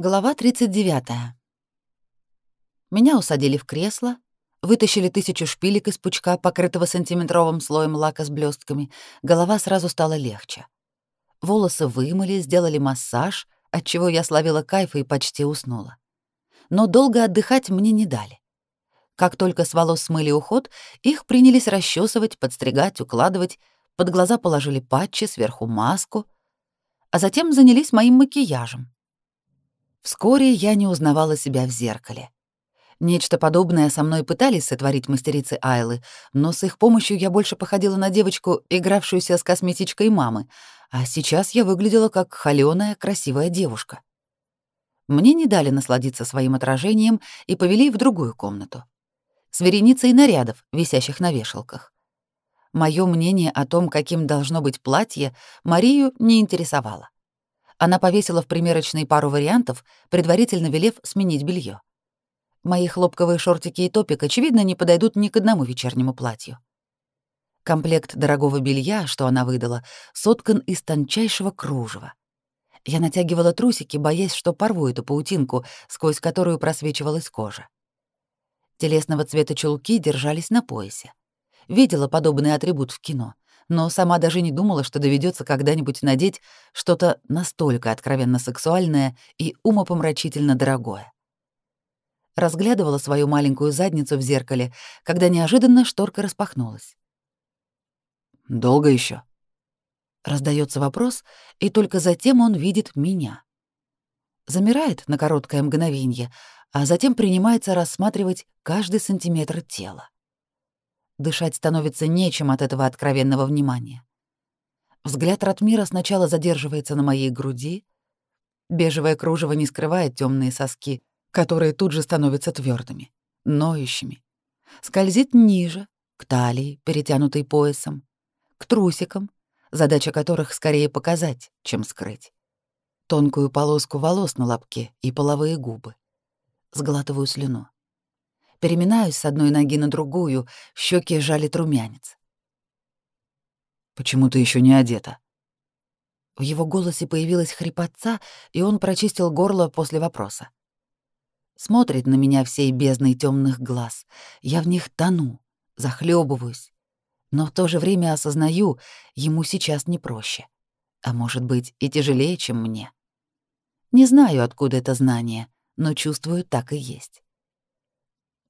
Глава 39. Меня усадили в кресло, вытащили тысячу шпилек из пучка, покрытого сантиметровым слоем лака с блестками. Голова сразу стала легче. Волосы вымыли, сделали массаж, от чего я словила кайф и почти уснула. Но долго отдыхать мне не дали. Как только с волос смыли уход, их принялись расчесывать, подстригать, укладывать, под глаза положили патчи, сверху маску, а затем занялись моим макияжем. Вскоре я не узнавала себя в зеркале. Нечто подобное со мной пытались сотворить мастерицы Айлы, но с их помощью я больше походила на девочку, игравшуюся с косметичкой мамы, а сейчас я выглядела как холёная, красивая девушка. Мне не дали насладиться своим отражением и повели в другую комнату. С вереницей нарядов, висящих на вешалках. Моё мнение о том, каким должно быть платье, Марию не интересовало. Она повесила в примерочной пару вариантов, предварительно велев сменить белье. Мои хлопковые шортики и топик, очевидно, не подойдут ни к одному вечернему платью. Комплект дорогого белья, что она выдала, соткан из тончайшего кружева. Я натягивала трусики, боясь, что порву эту паутинку, сквозь которую просвечивалась кожа. Телесного цвета чулки держались на поясе. Видела подобный атрибут в кино — но сама даже не думала, что доведется когда-нибудь надеть что-то настолько откровенно сексуальное и умопомрачительно дорогое. Разглядывала свою маленькую задницу в зеркале, когда неожиданно шторка распахнулась. «Долго еще? Раздается вопрос, и только затем он видит меня. Замирает на короткое мгновение, а затем принимается рассматривать каждый сантиметр тела. Дышать становится нечем от этого откровенного внимания. Взгляд Ратмира сначала задерживается на моей груди. Бежевое кружево не скрывает темные соски, которые тут же становятся твердыми, ноющими. Скользит ниже, к талии, перетянутой поясом, к трусикам, задача которых скорее показать, чем скрыть. Тонкую полоску волос на лобке и половые губы. Сглатываю слюну переминаюсь с одной ноги на другую, щеки жалит румянец. «Почему ты еще не одета?» В его голосе появилась хрипотца, и он прочистил горло после вопроса. Смотрит на меня всей бездной темных глаз. Я в них тону, захлебываюсь, но в то же время осознаю, ему сейчас не проще. А может быть, и тяжелее, чем мне. Не знаю, откуда это знание, но чувствую, так и есть.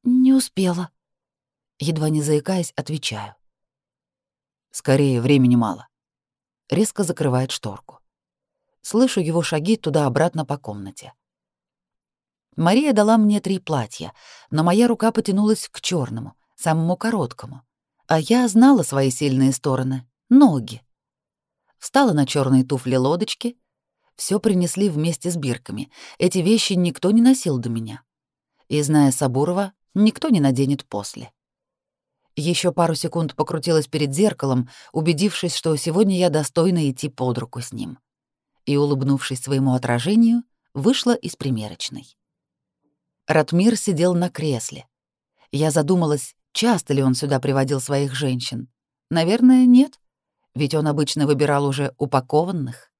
«Не успела». Едва не заикаясь, отвечаю. «Скорее, времени мало». Резко закрывает шторку. Слышу его шаги туда-обратно по комнате. Мария дала мне три платья, но моя рука потянулась к черному, самому короткому. А я знала свои сильные стороны — ноги. Встала на черные туфли-лодочки. Все принесли вместе с бирками. Эти вещи никто не носил до меня. И, зная Сабурова, никто не наденет после. Еще пару секунд покрутилась перед зеркалом, убедившись, что сегодня я достойна идти под руку с ним. И, улыбнувшись своему отражению, вышла из примерочной. Ратмир сидел на кресле. Я задумалась, часто ли он сюда приводил своих женщин. Наверное, нет, ведь он обычно выбирал уже упакованных.